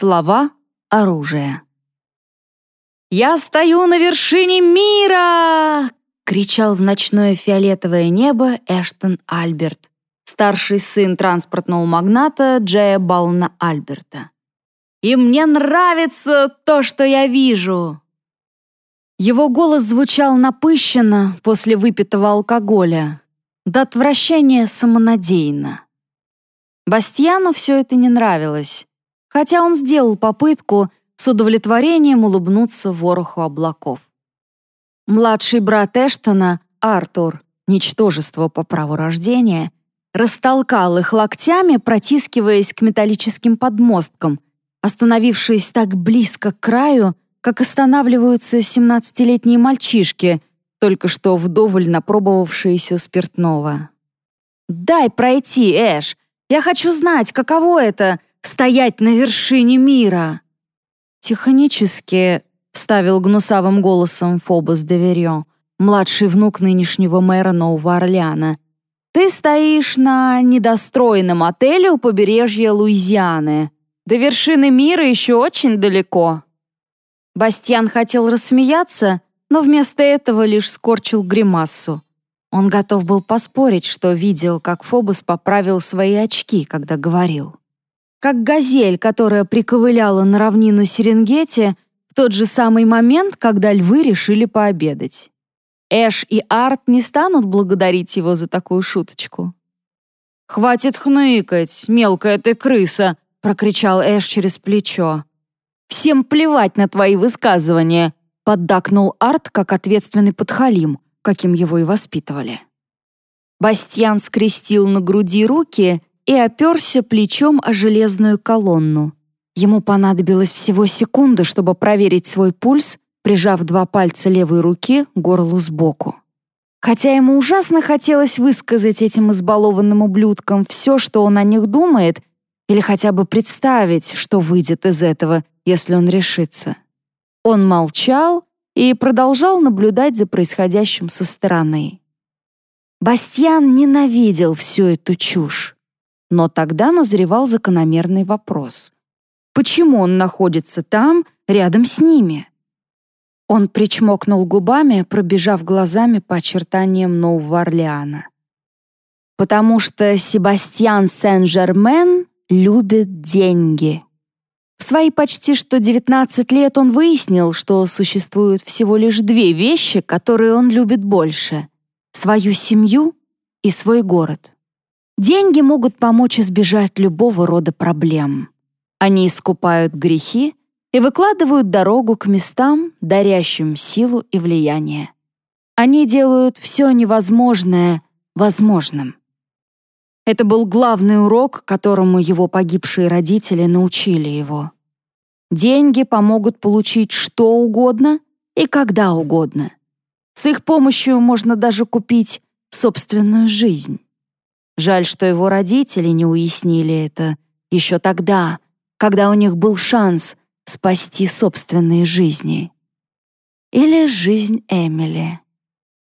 Слова — оружие. «Я стою на вершине мира!» — кричал в ночное фиолетовое небо Эштон Альберт, старший сын транспортного магната Джея Бална Альберта. «И мне нравится то, что я вижу!» Его голос звучал напыщенно после выпитого алкоголя, до отвращения самонадеянно. Бастьяну все это не нравилось, хотя он сделал попытку с удовлетворением улыбнуться вороху облаков. Младший брат Эштона, Артур, ничтожество по праву рождения, растолкал их локтями, протискиваясь к металлическим подмосткам, остановившись так близко к краю, как останавливаются семнадцатилетние мальчишки, только что вдоволь напробовавшиеся спиртного. «Дай пройти, Эш! Я хочу знать, каково это — стоять на вершине мира!» «Тихонически», — вставил гнусавым голосом Фобос Деверьо, младший внук нынешнего мэра Нового Орлеана. «Ты стоишь на недостроенном отеле у побережья Луизианы. До вершины мира еще очень далеко». Бастьян хотел рассмеяться, но вместо этого лишь скорчил гримассу. Он готов был поспорить, что видел, как Фобос поправил свои очки, когда говорил как газель, которая приковыляла на равнину Серенгети в тот же самый момент, когда львы решили пообедать. Эш и Арт не станут благодарить его за такую шуточку. «Хватит хныкать, мелкая ты крыса!» — прокричал Эш через плечо. «Всем плевать на твои высказывания!» — поддакнул Арт как ответственный подхалим, каким его и воспитывали. Бастьян скрестил на груди руки и оперся плечом о железную колонну. Ему понадобилось всего секунда, чтобы проверить свой пульс, прижав два пальца левой руки к горлу сбоку. Хотя ему ужасно хотелось высказать этим избалованным ублюдкам все, что он о них думает, или хотя бы представить, что выйдет из этого, если он решится. Он молчал и продолжал наблюдать за происходящим со стороны. Бастьян ненавидел всю эту чушь. Но тогда назревал закономерный вопрос. Почему он находится там, рядом с ними? Он причмокнул губами, пробежав глазами по очертаниям Нового Орлеана. Потому что Себастьян Сен-Жермен любит деньги. В свои почти что 19 лет он выяснил, что существуют всего лишь две вещи, которые он любит больше — свою семью и свой город. Деньги могут помочь избежать любого рода проблем. Они искупают грехи и выкладывают дорогу к местам, дарящим силу и влияние. Они делают все невозможное возможным. Это был главный урок, которому его погибшие родители научили его. Деньги помогут получить что угодно и когда угодно. С их помощью можно даже купить собственную жизнь. Жаль, что его родители не уяснили это еще тогда, когда у них был шанс спасти собственные жизни. Или жизнь Эмили.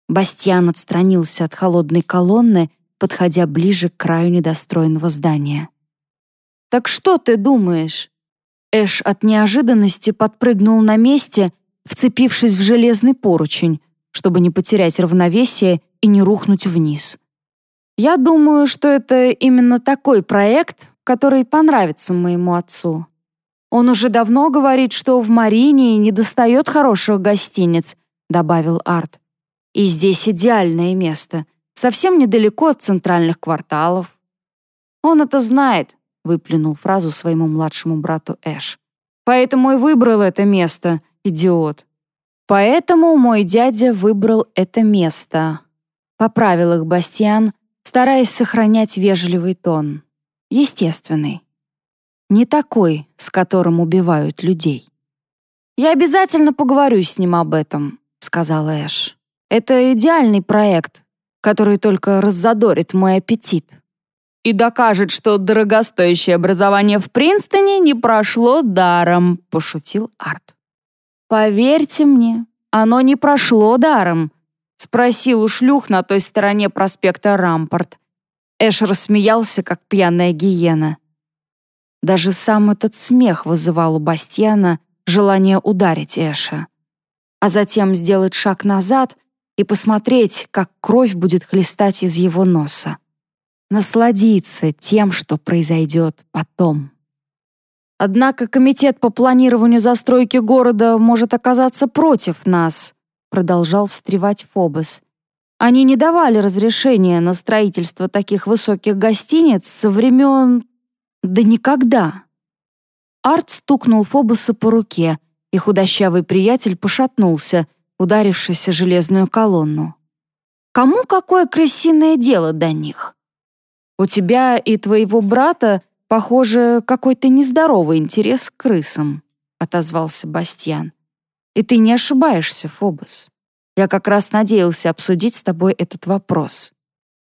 Бастьян отстранился от холодной колонны, подходя ближе к краю недостроенного здания. «Так что ты думаешь?» Эш от неожиданности подпрыгнул на месте, вцепившись в железный поручень, чтобы не потерять равновесие и не рухнуть вниз. Я думаю, что это именно такой проект, который понравится моему отцу. Он уже давно говорит, что в Марине недостает хороших гостиниц, добавил Арт. И здесь идеальное место, совсем недалеко от центральных кварталов. Он это знает, выплюнул фразу своему младшему брату Эш. Поэтому и выбрал это место, идиот. Поэтому мой дядя выбрал это место. Поправил их Бастиан, стараясь сохранять вежливый тон. Естественный. Не такой, с которым убивают людей. «Я обязательно поговорю с ним об этом», — сказала Эш. «Это идеальный проект, который только раззадорит мой аппетит. И докажет, что дорогостоящее образование в Принстоне не прошло даром», — пошутил Арт. «Поверьте мне, оно не прошло даром», Спросил у шлюх на той стороне проспекта Рампорт. Эш рассмеялся, как пьяная гиена. Даже сам этот смех вызывал у Бастьяна желание ударить Эша. А затем сделать шаг назад и посмотреть, как кровь будет хлестать из его носа. Насладиться тем, что произойдет потом. Однако комитет по планированию застройки города может оказаться против нас, продолжал встревать Фобос. Они не давали разрешения на строительство таких высоких гостиниц со времен... Да никогда. Арт стукнул Фобоса по руке, и худощавый приятель пошатнулся, ударившись о железную колонну. «Кому какое крысиное дело до них? У тебя и твоего брата, похоже, какой-то нездоровый интерес к крысам», — отозвался Бастьян. «И ты не ошибаешься, Фобос. Я как раз надеялся обсудить с тобой этот вопрос».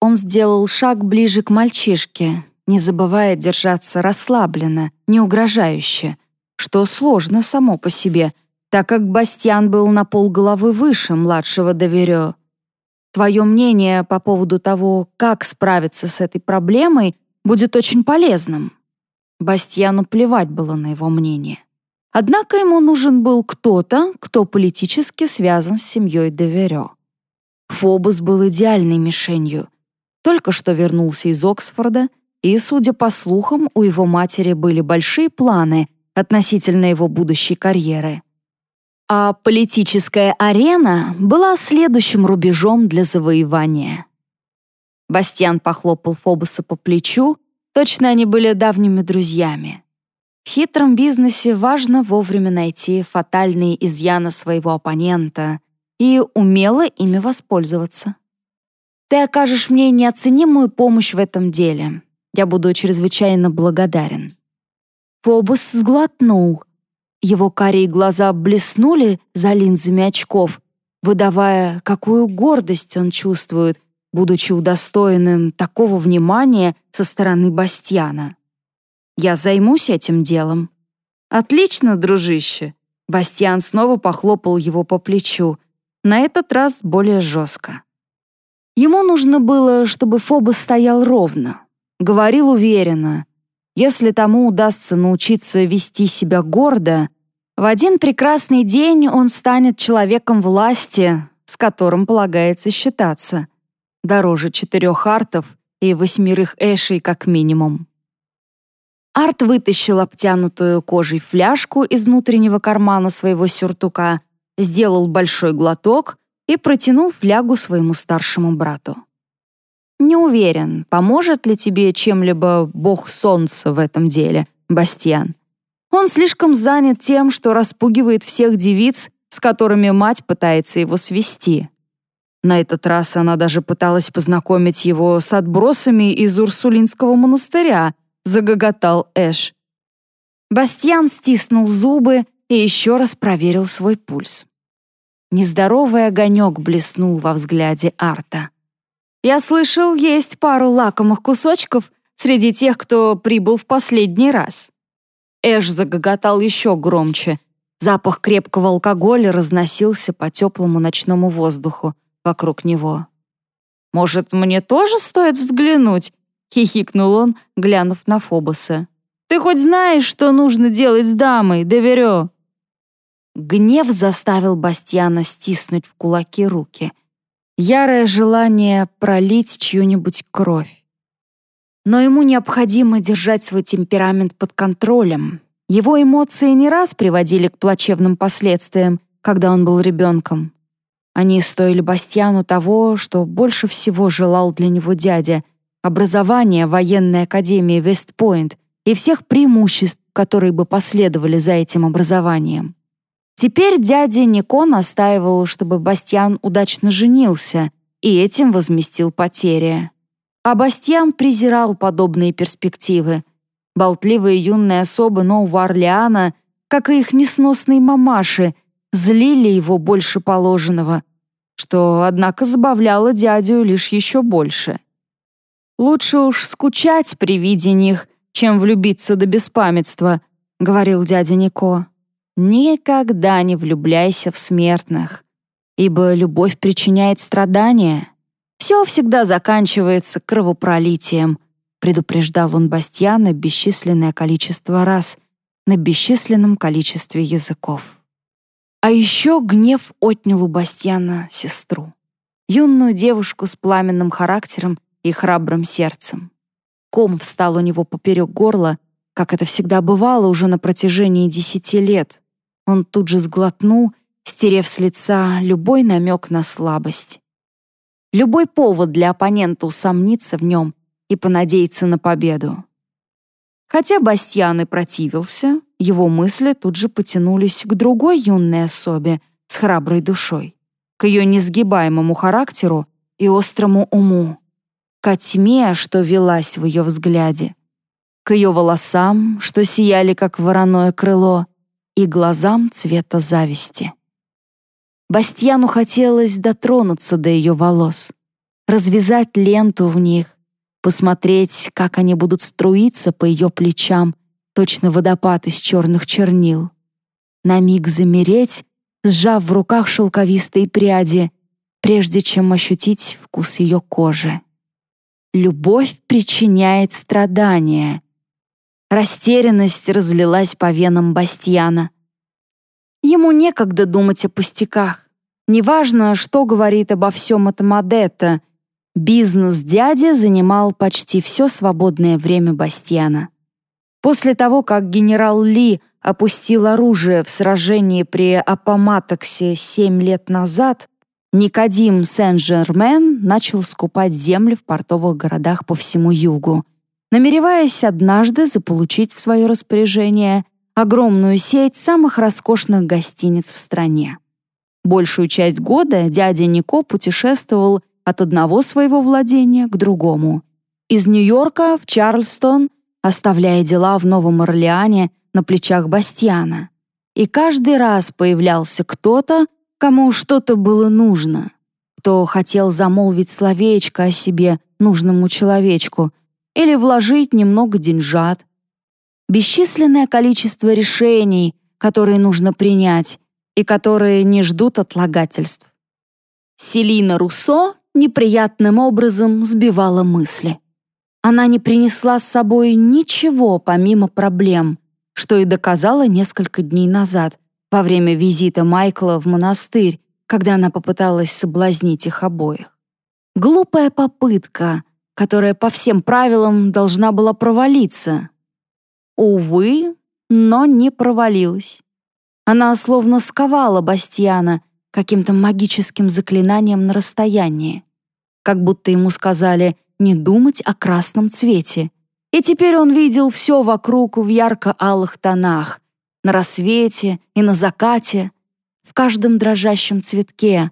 Он сделал шаг ближе к мальчишке, не забывая держаться расслабленно, не угрожающе, что сложно само по себе, так как Бастиан был на полголовы выше младшего Доверё. Твое мнение по поводу того, как справиться с этой проблемой, будет очень полезным. Бастьяну плевать было на его мнение. Однако ему нужен был кто-то, кто политически связан с семьей Деверё. Фобус был идеальной мишенью. Только что вернулся из Оксфорда, и, судя по слухам, у его матери были большие планы относительно его будущей карьеры. А политическая арена была следующим рубежом для завоевания. Бастиан похлопал Фобуса по плечу, точно они были давними друзьями. В хитром бизнесе важно вовремя найти фатальные изъяны своего оппонента и умело ими воспользоваться. Ты окажешь мне неоценимую помощь в этом деле. Я буду чрезвычайно благодарен». Фобус сглотнул. Его карие глаза блеснули за линзами очков, выдавая, какую гордость он чувствует, будучи удостоенным такого внимания со стороны Бастьяна. Я займусь этим делом». «Отлично, дружище!» Бастиан снова похлопал его по плечу, на этот раз более жестко. Ему нужно было, чтобы Фобос стоял ровно, говорил уверенно. Если тому удастся научиться вести себя гордо, в один прекрасный день он станет человеком власти, с которым полагается считаться. Дороже четырех артов и восьмерых эшей как минимум. Арт вытащил обтянутую кожей фляжку из внутреннего кармана своего сюртука, сделал большой глоток и протянул флягу своему старшему брату. «Не уверен, поможет ли тебе чем-либо бог солнца в этом деле, Бастиан. Он слишком занят тем, что распугивает всех девиц, с которыми мать пытается его свести. На этот раз она даже пыталась познакомить его с отбросами из Урсулинского монастыря, загоготал Эш. Бастьян стиснул зубы и еще раз проверил свой пульс. Нездоровый огонек блеснул во взгляде Арта. «Я слышал, есть пару лакомых кусочков среди тех, кто прибыл в последний раз». Эш загоготал еще громче. Запах крепкого алкоголя разносился по теплому ночному воздуху вокруг него. «Может, мне тоже стоит взглянуть?» — хихикнул он, глянув на Фобоса. «Ты хоть знаешь, что нужно делать с дамой, доверю?» Гнев заставил Бастьяна стиснуть в кулаки руки. Ярое желание пролить чью-нибудь кровь. Но ему необходимо держать свой темперамент под контролем. Его эмоции не раз приводили к плачевным последствиям, когда он был ребенком. Они стоили Бастьяну того, что больше всего желал для него дядя — образование военной академии Вестпойнт и всех преимуществ, которые бы последовали за этим образованием. Теперь дядя Нико настаивал, чтобы Бастьян удачно женился и этим возместил потери. А Бастьян презирал подобные перспективы. Болтливые юные особы Нового Орлеана, как и их несносные мамаши, злили его больше положенного, что, однако, забавляло дядю лишь еще больше. Лучше уж скучать при виде них, чем влюбиться до беспамятства», — говорил дядя Нико. «Никогда не влюбляйся в смертных, ибо любовь причиняет страдания. Все всегда заканчивается кровопролитием. предупреждал он Бастьяна бесчисленное количество раз на бесчисленном количестве языков. А еще гнев отнял у Бастьяна сестру, юную девушку с пламенным характером и храбрым сердцем. Ком встал у него поперек горла, как это всегда бывало уже на протяжении десяти лет. Он тут же сглотнул, стерев с лица любой намек на слабость. Любой повод для оппонента усомниться в нем и понадеяться на победу. Хотя Бастьян и противился, его мысли тут же потянулись к другой юной особе с храброй душой, к ее несгибаемому характеру и острому уму ко тьме, что велась в ее взгляде, к ее волосам, что сияли, как вороное крыло, и глазам цвета зависти. Бастьяну хотелось дотронуться до ее волос, развязать ленту в них, посмотреть, как они будут струиться по ее плечам, точно водопад из черных чернил. На миг замереть, сжав в руках шелковистые пряди, прежде чем ощутить вкус ее кожи. Любовь причиняет страдания. Растерянность разлилась по венам Бастьяна. Ему некогда думать о пустяках. Неважно, что говорит обо всем этом Адетта, бизнес дяди занимал почти все свободное время Бастьяна. После того, как генерал Ли опустил оружие в сражении при Апоматоксе семь лет назад, Никодим Сен-Жермен начал скупать земли в портовых городах по всему югу, намереваясь однажды заполучить в свое распоряжение огромную сеть самых роскошных гостиниц в стране. Большую часть года дядя Нико путешествовал от одного своего владения к другому. Из Нью-Йорка в Чарльстон, оставляя дела в Новом Орлеане на плечах Бастиана. И каждый раз появлялся кто-то, кому что-то было нужно, кто хотел замолвить словечко о себе нужному человечку или вложить немного деньжат. Бесчисленное количество решений, которые нужно принять и которые не ждут отлагательств. Селина Руссо неприятным образом сбивала мысли. Она не принесла с собой ничего помимо проблем, что и доказала несколько дней назад, во время визита Майкла в монастырь, когда она попыталась соблазнить их обоих. Глупая попытка, которая по всем правилам должна была провалиться. Увы, но не провалилась. Она словно сковала Бастиана каким-то магическим заклинанием на расстоянии. Как будто ему сказали не думать о красном цвете. И теперь он видел все вокруг в ярко-алых тонах, на рассвете и на закате, в каждом дрожащем цветке,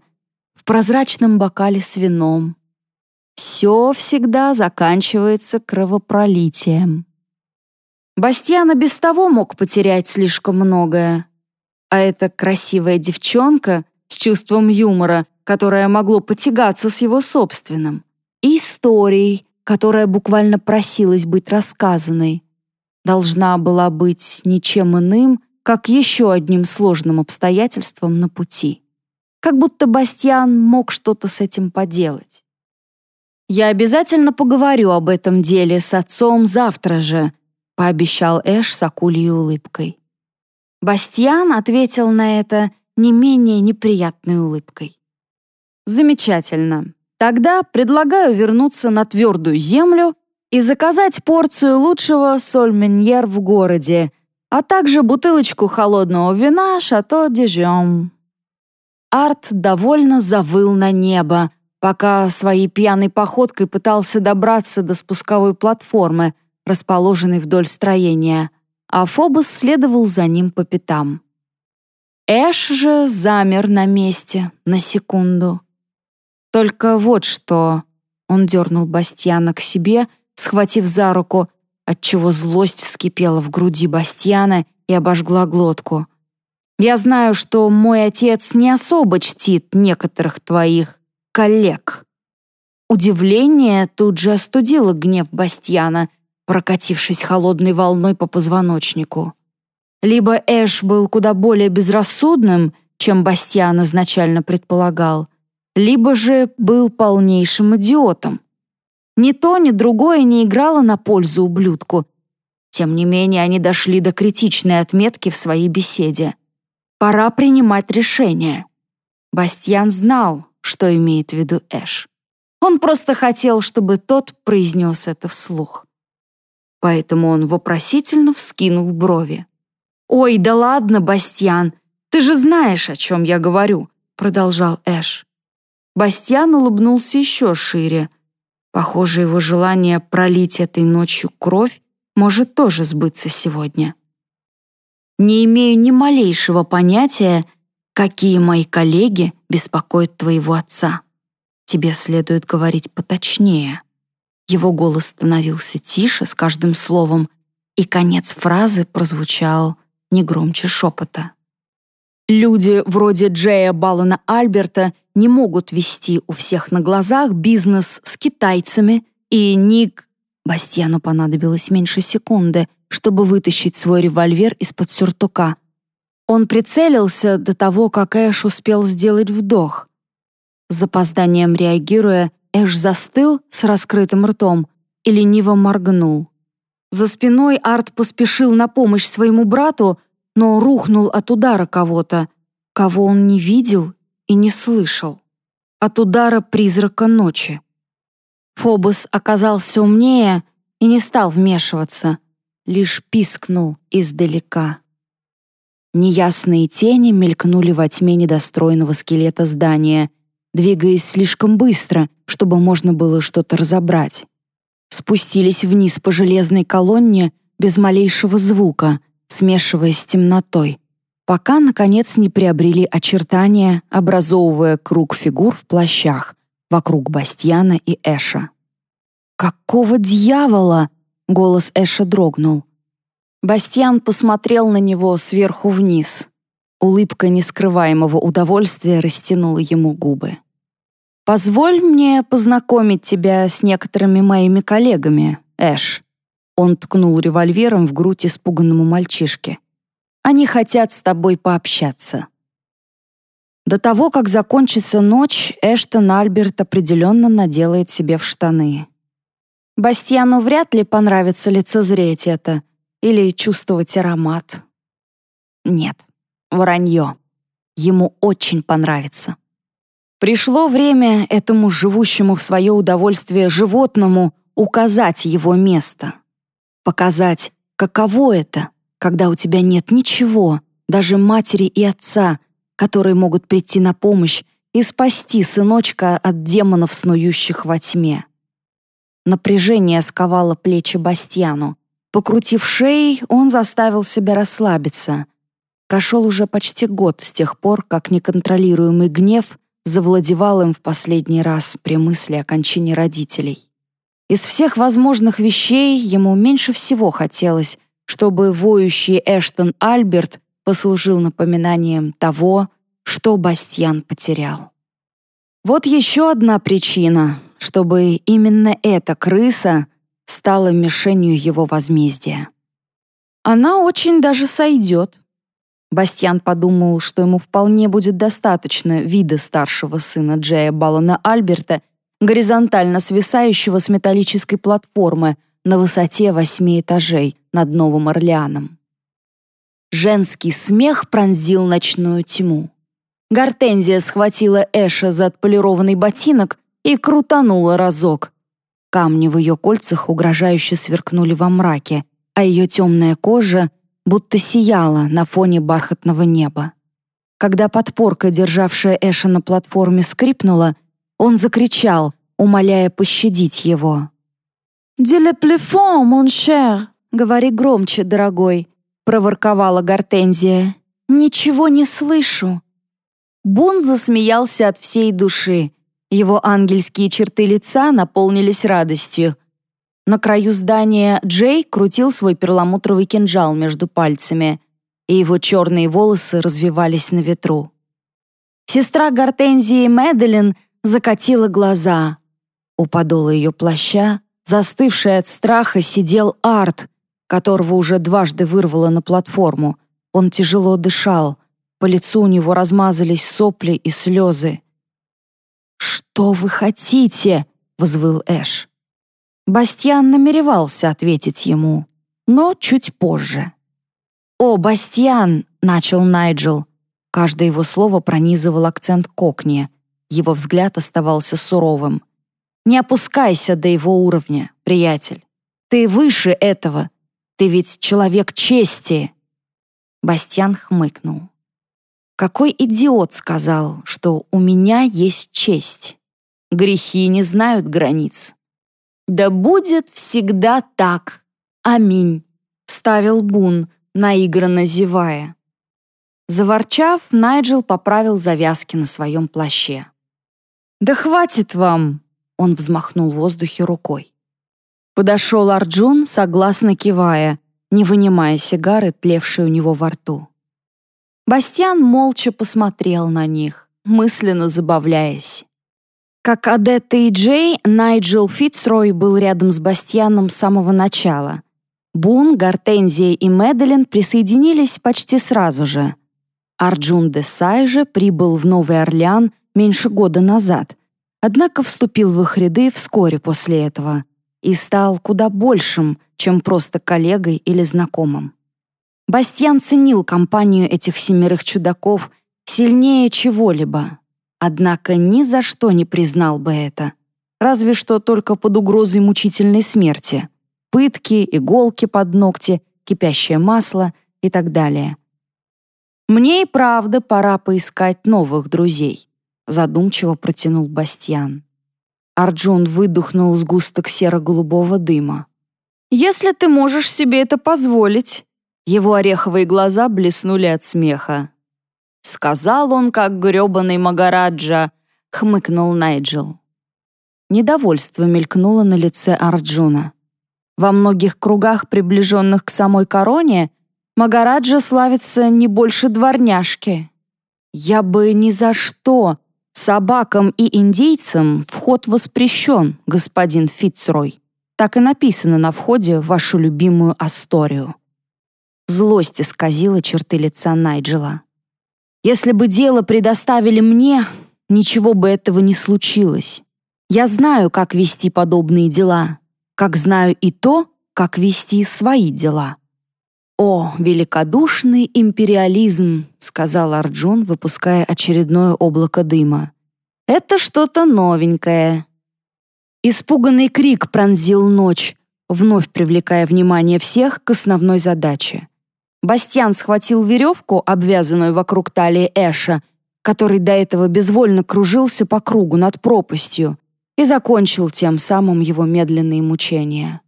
в прозрачном бокале с вином. Все всегда заканчивается кровопролитием. Бастьяна без того мог потерять слишком многое. А эта красивая девчонка с чувством юмора, которое могло потягаться с его собственным, и историей, которая буквально просилась быть рассказанной, должна была быть ничем иным, как еще одним сложным обстоятельством на пути. Как будто Бастьян мог что-то с этим поделать. «Я обязательно поговорю об этом деле с отцом завтра же», пообещал Эш с акульей улыбкой. Бастьян ответил на это не менее неприятной улыбкой. «Замечательно. Тогда предлагаю вернуться на твердую землю и заказать порцию лучшего сольменьер в городе, а также бутылочку холодного вина «Шато Дижон». Арт довольно завыл на небо, пока своей пьяной походкой пытался добраться до спусковой платформы, расположенной вдоль строения, а Фобос следовал за ним по пятам. Эш же замер на месте на секунду. Только вот что... Он дернул Бастьяна к себе, схватив за руку, отчего злость вскипела в груди Бастьяна и обожгла глотку. «Я знаю, что мой отец не особо чтит некоторых твоих коллег». Удивление тут же остудило гнев Бастьяна, прокатившись холодной волной по позвоночнику. Либо Эш был куда более безрассудным, чем Бастьян изначально предполагал, либо же был полнейшим идиотом. Ни то, ни другое не играло на пользу ублюдку. Тем не менее, они дошли до критичной отметки в своей беседе. Пора принимать решение. Бастьян знал, что имеет в виду Эш. Он просто хотел, чтобы тот произнес это вслух. Поэтому он вопросительно вскинул брови. «Ой, да ладно, Бастьян, ты же знаешь, о чем я говорю», продолжал Эш. Бастьян улыбнулся еще шире. Похоже, его желание пролить этой ночью кровь может тоже сбыться сегодня. Не имею ни малейшего понятия, какие мои коллеги беспокоят твоего отца. Тебе следует говорить поточнее. Его голос становился тише с каждым словом, и конец фразы прозвучал не громче шепота. Люди вроде Джея Баллана Альберта не могут вести у всех на глазах бизнес с китайцами, и Ник... Бастьяну понадобилось меньше секунды, чтобы вытащить свой револьвер из-под сюртука. Он прицелился до того, как Эш успел сделать вдох. С запозданием реагируя, Эш застыл с раскрытым ртом и лениво моргнул. За спиной Арт поспешил на помощь своему брату, но рухнул от удара кого-то, кого он не видел и не слышал. От удара призрака ночи. Фобос оказался умнее и не стал вмешиваться, лишь пискнул издалека. Неясные тени мелькнули во тьме недостроенного скелета здания, двигаясь слишком быстро, чтобы можно было что-то разобрать. Спустились вниз по железной колонне без малейшего звука, смешиваясь с темнотой, пока, наконец, не приобрели очертания, образовывая круг фигур в плащах вокруг Бастьяна и Эша. «Какого дьявола?» — голос Эша дрогнул. Бастьян посмотрел на него сверху вниз. Улыбка нескрываемого удовольствия растянула ему губы. «Позволь мне познакомить тебя с некоторыми моими коллегами, Эш». Он ткнул револьвером в грудь испуганному мальчишке. «Они хотят с тобой пообщаться». До того, как закончится ночь, Эштон Альберт определенно наделает себе в штаны. Бастьяну вряд ли понравится лицезреть это или чувствовать аромат. Нет, вранье. Ему очень понравится. Пришло время этому живущему в свое удовольствие животному указать его место. Показать, каково это, когда у тебя нет ничего, даже матери и отца, которые могут прийти на помощь и спасти сыночка от демонов, снующих во тьме. Напряжение сковало плечи Бастьяну. Покрутив шеей, он заставил себя расслабиться. Прошел уже почти год с тех пор, как неконтролируемый гнев завладевал им в последний раз при мысли о кончине родителей. Из всех возможных вещей ему меньше всего хотелось, чтобы воющий Эштон Альберт послужил напоминанием того, что Бастьян потерял. Вот еще одна причина, чтобы именно эта крыса стала мишенью его возмездия. Она очень даже сойдет, Бастьян подумал, что ему вполне будет достаточно вида старшего сына Джея Баллона Альберта, горизонтально свисающего с металлической платформы на высоте восьми этажей над Новым Орлеаном. Женский смех пронзил ночную тьму. Гортензия схватила Эша за отполированный ботинок и крутанула разок. Камни в ее кольцах угрожающе сверкнули во мраке, а ее темная кожа будто сияла на фоне бархатного неба. Когда подпорка, державшая Эша на платформе, скрипнула, он закричал, умоляя пощадить его. «Диле плефон, мон шер!» «Говори громче, дорогой», — проворковала Гортензия. «Ничего не слышу». Бун засмеялся от всей души. Его ангельские черты лица наполнились радостью — на краю здания Джей крутил свой перламутровый кинжал между пальцами, и его черные волосы развивались на ветру. Сестра Гортензии Мэдалин закатила глаза. У подола ее плаща, застывший от страха, сидел Арт, которого уже дважды вырвало на платформу. Он тяжело дышал, по лицу у него размазались сопли и слезы. «Что вы хотите?» — взвыл Эш. Бастьян намеревался ответить ему, но чуть позже. «О, Бастьян!» — начал Найджел. Каждое его слово пронизывал акцент кокни. Его взгляд оставался суровым. «Не опускайся до его уровня, приятель. Ты выше этого. Ты ведь человек чести!» Бастьян хмыкнул. «Какой идиот сказал, что у меня есть честь? Грехи не знают границ. «Да будет всегда так. Аминь», — вставил Бун, наигранно зевая. Заворчав, Найджел поправил завязки на своем плаще. «Да хватит вам!» — он взмахнул в воздухе рукой. Подошел Арджун, согласно кивая, не вынимая сигары, тлевшей у него во рту. Бастиан молча посмотрел на них, мысленно забавляясь. Как Адетта и Джей, Найджел Фитцрой был рядом с Бастьяном с самого начала. Бун, Гортензия и Медлен присоединились почти сразу же. Арджун де Сай же прибыл в Новый Орлеан меньше года назад, однако вступил в их ряды вскоре после этого и стал куда большим, чем просто коллегой или знакомым. Бастьян ценил компанию этих семерых чудаков сильнее чего-либо, Однако ни за что не признал бы это. Разве что только под угрозой мучительной смерти. Пытки, иголки под ногти, кипящее масло и так далее. «Мне и правда пора поискать новых друзей», задумчиво протянул Бастьян. Арджун выдохнул сгусток серо-голубого дыма. «Если ты можешь себе это позволить». Его ореховые глаза блеснули от смеха. «Сказал он, как грёбаный Магараджа», — хмыкнул Найджел. Недовольство мелькнуло на лице Арджуна. Во многих кругах, приближенных к самой короне, Магараджа славится не больше дворняжки. Я бы ни за что. Собакам и индейцам вход воспрещен, господин Фицрой. Так и написано на входе в вашу любимую Асторию. Злость исказила черты лица Найджела. Если бы дело предоставили мне, ничего бы этого не случилось. Я знаю, как вести подобные дела, как знаю и то, как вести свои дела. «О, великодушный империализм!» — сказал Арджун, выпуская очередное облако дыма. «Это что-то новенькое». Испуганный крик пронзил ночь, вновь привлекая внимание всех к основной задаче. Бастьян схватил веревку, обвязанную вокруг талии Эша, который до этого безвольно кружился по кругу над пропастью, и закончил тем самым его медленные мучения.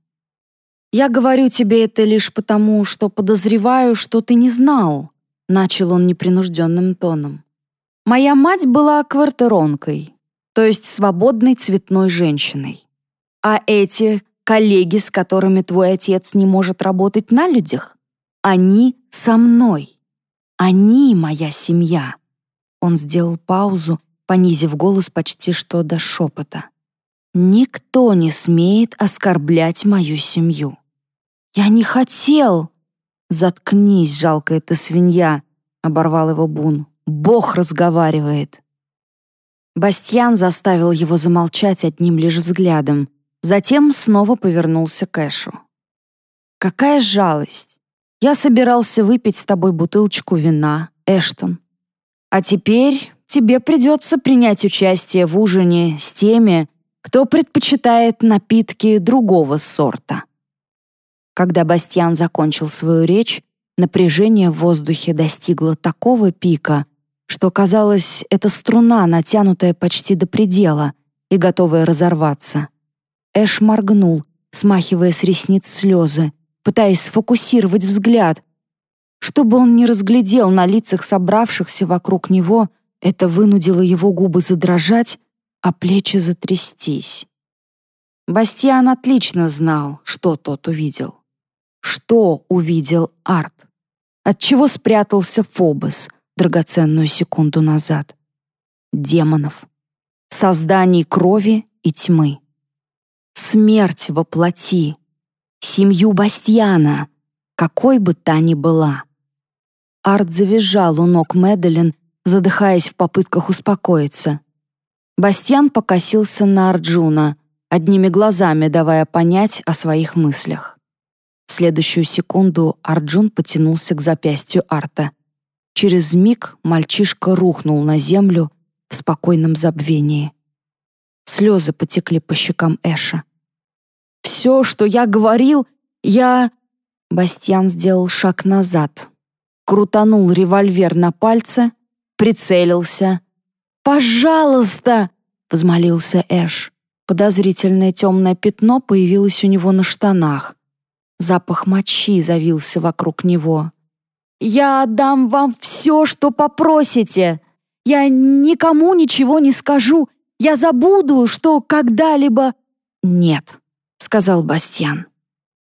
«Я говорю тебе это лишь потому, что подозреваю, что ты не знал», начал он непринужденным тоном. «Моя мать была квартиронкой, то есть свободной цветной женщиной. А эти коллеги, с которыми твой отец не может работать на людях, они со мной. Они моя семья. Он сделал паузу, понизив голос почти что до шепота. Никто не смеет оскорблять мою семью. Я не хотел. Заткнись, жалкая ты свинья, оборвал его Бун. Бог разговаривает. Бастьян заставил его замолчать одним лишь взглядом, затем снова повернулся к Эшу. Какая жалость! Я собирался выпить с тобой бутылочку вина, Эштон. А теперь тебе придется принять участие в ужине с теми, кто предпочитает напитки другого сорта». Когда Бастьян закончил свою речь, напряжение в воздухе достигло такого пика, что казалось, это струна, натянутая почти до предела и готовая разорваться. Эш моргнул, смахивая с ресниц слезы, пытаясь сфокусировать взгляд. Чтобы он не разглядел на лицах собравшихся вокруг него, это вынудило его губы задрожать, а плечи затрястись. Бастиан отлично знал, что тот увидел. Что увидел Арт? Отчего спрятался Фобос драгоценную секунду назад? Демонов. Созданий крови и тьмы. Смерть во плоти, семью Бастьяна, какой бы та ни была. Арт завизжал у ног Мэдалин, задыхаясь в попытках успокоиться. Бастьян покосился на Арджуна. одними глазами давая понять о своих мыслях. В следующую секунду Арджун потянулся к запястью Арта. Через миг мальчишка рухнул на землю в спокойном забвении. Слезы потекли по щекам Эша. «Все, что я говорил, я...» Бастьян сделал шаг назад, крутанул револьвер на пальце, прицелился. «Пожалуйста!» — взмолился Эш. Подозрительное темное пятно появилось у него на штанах. Запах мочи завился вокруг него. «Я отдам вам все, что попросите. Я никому ничего не скажу. Я забуду, что когда-либо...» «Нет», — сказал Бастьян,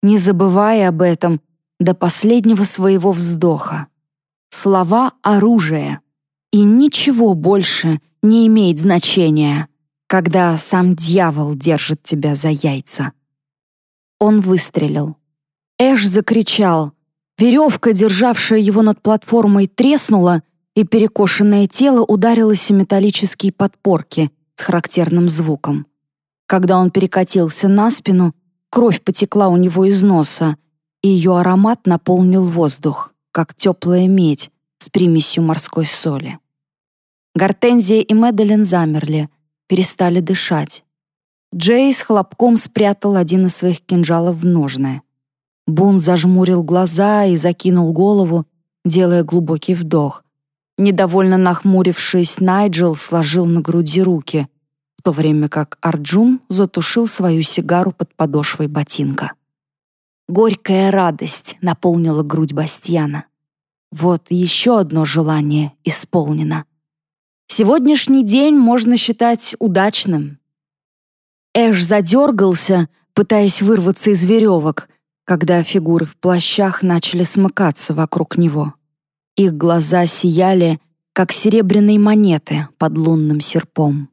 не забывая об этом до последнего своего вздоха. Слова — оружие, и ничего больше не имеет значения когда сам дьявол держит тебя за яйца. Он выстрелил. Эш закричал. Веревка, державшая его над платформой, треснула, и перекошенное тело ударилось о металлические подпорки с характерным звуком. Когда он перекатился на спину, кровь потекла у него из носа, и ее аромат наполнил воздух, как теплая медь с примесью морской соли. Гортензия и Мэдалин замерли — перестали дышать. Джей с хлопком спрятал один из своих кинжалов в ножны. Бун зажмурил глаза и закинул голову, делая глубокий вдох. Недовольно нахмурившись, Найджел сложил на груди руки, в то время как Арджун затушил свою сигару под подошвой ботинка. Горькая радость наполнила грудь Бастьяна. Вот еще одно желание исполнено. Сегодняшний день можно считать удачным. Эш задергался, пытаясь вырваться из веревок, когда фигуры в плащах начали смыкаться вокруг него. Их глаза сияли, как серебряные монеты под лунным серпом.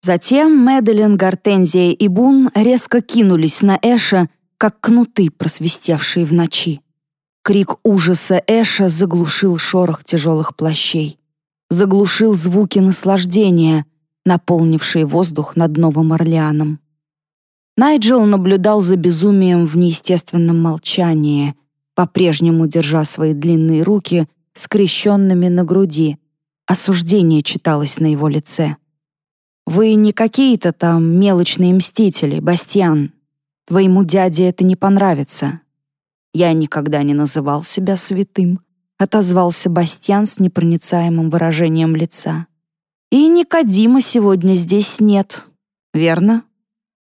Затем Мэдалин, Гортензия и Бун резко кинулись на Эша, как кнуты, просвистевшие в ночи. Крик ужаса Эша заглушил шорох тяжелых плащей заглушил звуки наслаждения, наполнившие воздух над Новым Орлеаном. Найджел наблюдал за безумием в неестественном молчании, по-прежнему держа свои длинные руки скрещенными на груди. Осуждение читалось на его лице. «Вы не какие-то там мелочные мстители, Бастиан. Твоему дяде это не понравится. Я никогда не называл себя святым отозвался Бастьян с непроницаемым выражением лица. «И Никодима сегодня здесь нет, верно?»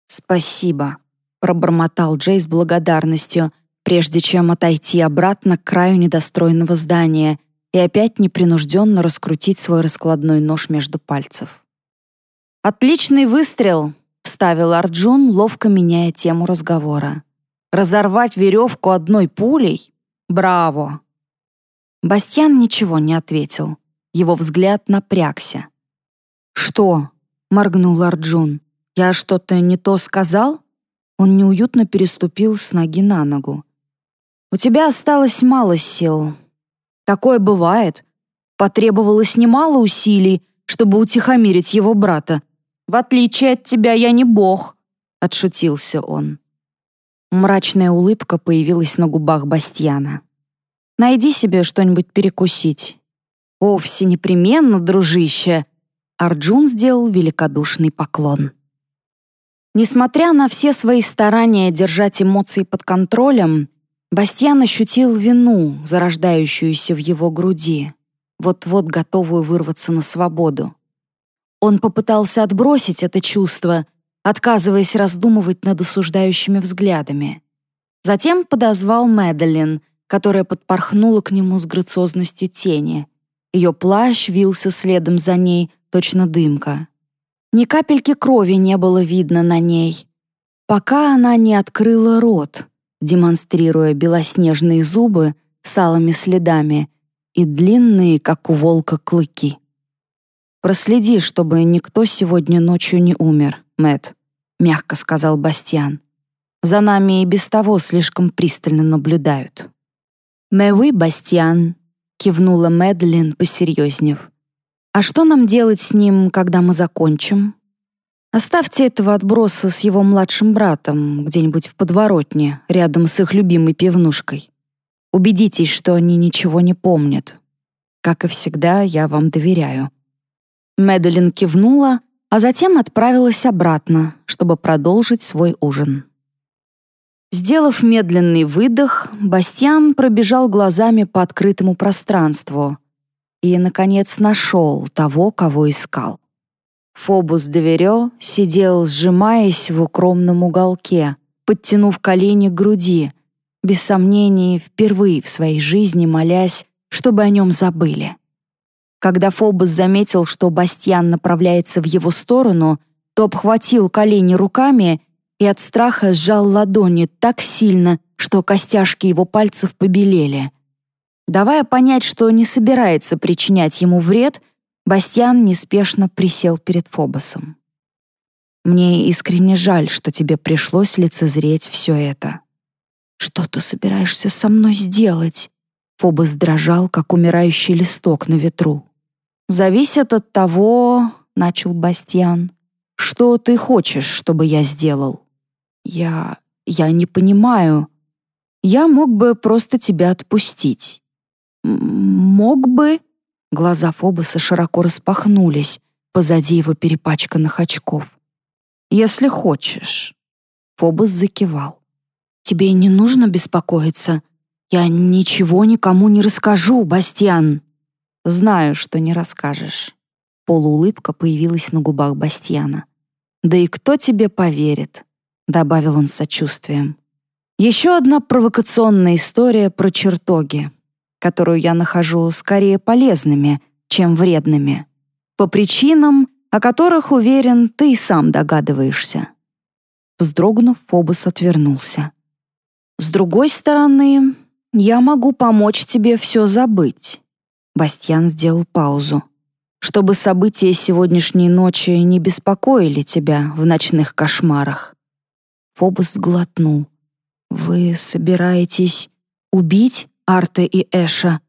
«Спасибо», — пробормотал Джей с благодарностью, прежде чем отойти обратно к краю недостроенного здания и опять непринужденно раскрутить свой раскладной нож между пальцев. «Отличный выстрел», — вставил Арджун, ловко меняя тему разговора. «Разорвать веревку одной пулей? Браво!» Бастьян ничего не ответил. Его взгляд напрягся. «Что?» — моргнул Арджун. «Я что-то не то сказал?» Он неуютно переступил с ноги на ногу. «У тебя осталось мало сил. Такое бывает. Потребовалось немало усилий, чтобы утихомирить его брата. В отличие от тебя я не бог», — отшутился он. Мрачная улыбка появилась на губах Бастьяна. Найди себе что-нибудь перекусить». «О, все непременно, дружище!» Арджун сделал великодушный поклон. Несмотря на все свои старания держать эмоции под контролем, Бастьян ощутил вину, зарождающуюся в его груди, вот-вот готовую вырваться на свободу. Он попытался отбросить это чувство, отказываясь раздумывать над осуждающими взглядами. Затем подозвал Мэдалин, которая подпорхнула к нему с грациозностью тени. Ее плащ вился следом за ней, точно дымка. Ни капельки крови не было видно на ней, пока она не открыла рот, демонстрируя белоснежные зубы с алыми следами и длинные, как у волка, клыки. «Проследи, чтобы никто сегодня ночью не умер, Мэт, мягко сказал Бастиан. «За нами и без того слишком пристально наблюдают». «Мэвы, Бастиан», — кивнула Мэдлин, посерьезнев. «А что нам делать с ним, когда мы закончим?» Оставьте этого отброса с его младшим братом где-нибудь в подворотне, рядом с их любимой пивнушкой. Убедитесь, что они ничего не помнят. Как и всегда, я вам доверяю». Мэдалин кивнула, а затем отправилась обратно, чтобы продолжить свой ужин. Сделав медленный выдох, Бастиан пробежал глазами по открытому пространству и, наконец, нашел того, кого искал. Фобус Деверё сидел, сжимаясь в укромном уголке, подтянув колени к груди, без сомнений, впервые в своей жизни молясь, чтобы о нем забыли. Когда Фобус заметил, что Бастьян направляется в его сторону, то обхватил колени руками и от страха сжал ладони так сильно, что костяшки его пальцев побелели. Давая понять, что не собирается причинять ему вред, Бастьян неспешно присел перед Фобосом. «Мне искренне жаль, что тебе пришлось лицезреть все это». «Что ты собираешься со мной сделать?» Фобос дрожал, как умирающий листок на ветру. «Зависит от того, — начал Бастьян, — что ты хочешь, чтобы я сделал. Я... я не понимаю. Я мог бы просто тебя отпустить». «Мог бы?» Глаза Фобоса широко распахнулись позади его перепачканных очков. «Если хочешь». Фобос закивал. «Тебе не нужно беспокоиться. Я ничего никому не расскажу, Бастиан». «Знаю, что не расскажешь». Полуулыбка появилась на губах Бастиана. «Да и кто тебе поверит?» — добавил он с сочувствием. «Еще одна провокационная история про чертоги которую я нахожу скорее полезными, чем вредными, по причинам, о которых, уверен, ты и сам догадываешься». Вздрогнув, Фобос отвернулся. «С другой стороны, я могу помочь тебе все забыть». Бастьян сделал паузу. «Чтобы события сегодняшней ночи не беспокоили тебя в ночных кошмарах». Фобос сглотнул. «Вы собираетесь убить Арта и Эша.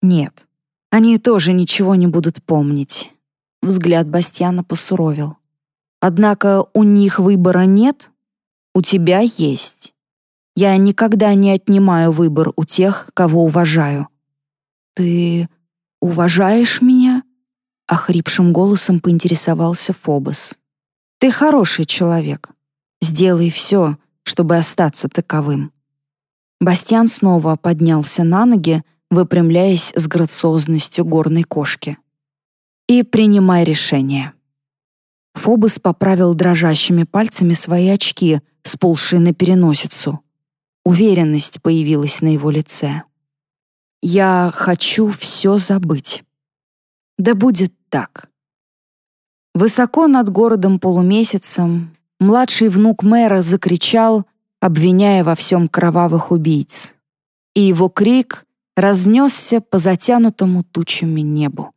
Нет, они тоже ничего не будут помнить. Взгляд Бастьяна посуровил. Однако у них выбора нет, у тебя есть. Я никогда не отнимаю выбор у тех, кого уважаю. Ты уважаешь меня? Охрипшим голосом поинтересовался Фобос. Ты хороший человек. Сделай все, чтобы остаться таковым. Бастиан снова поднялся на ноги, выпрямляясь с грациозностью горной кошки. «И принимай решение». Фобос поправил дрожащими пальцами свои очки, сползшие на переносицу. Уверенность появилась на его лице. «Я хочу все забыть». «Да будет так». Высоко над городом полумесяцем младший внук мэра закричал — обвиняя во всем кровавых убийц. И его крик разнесся по затянутому тучами небу.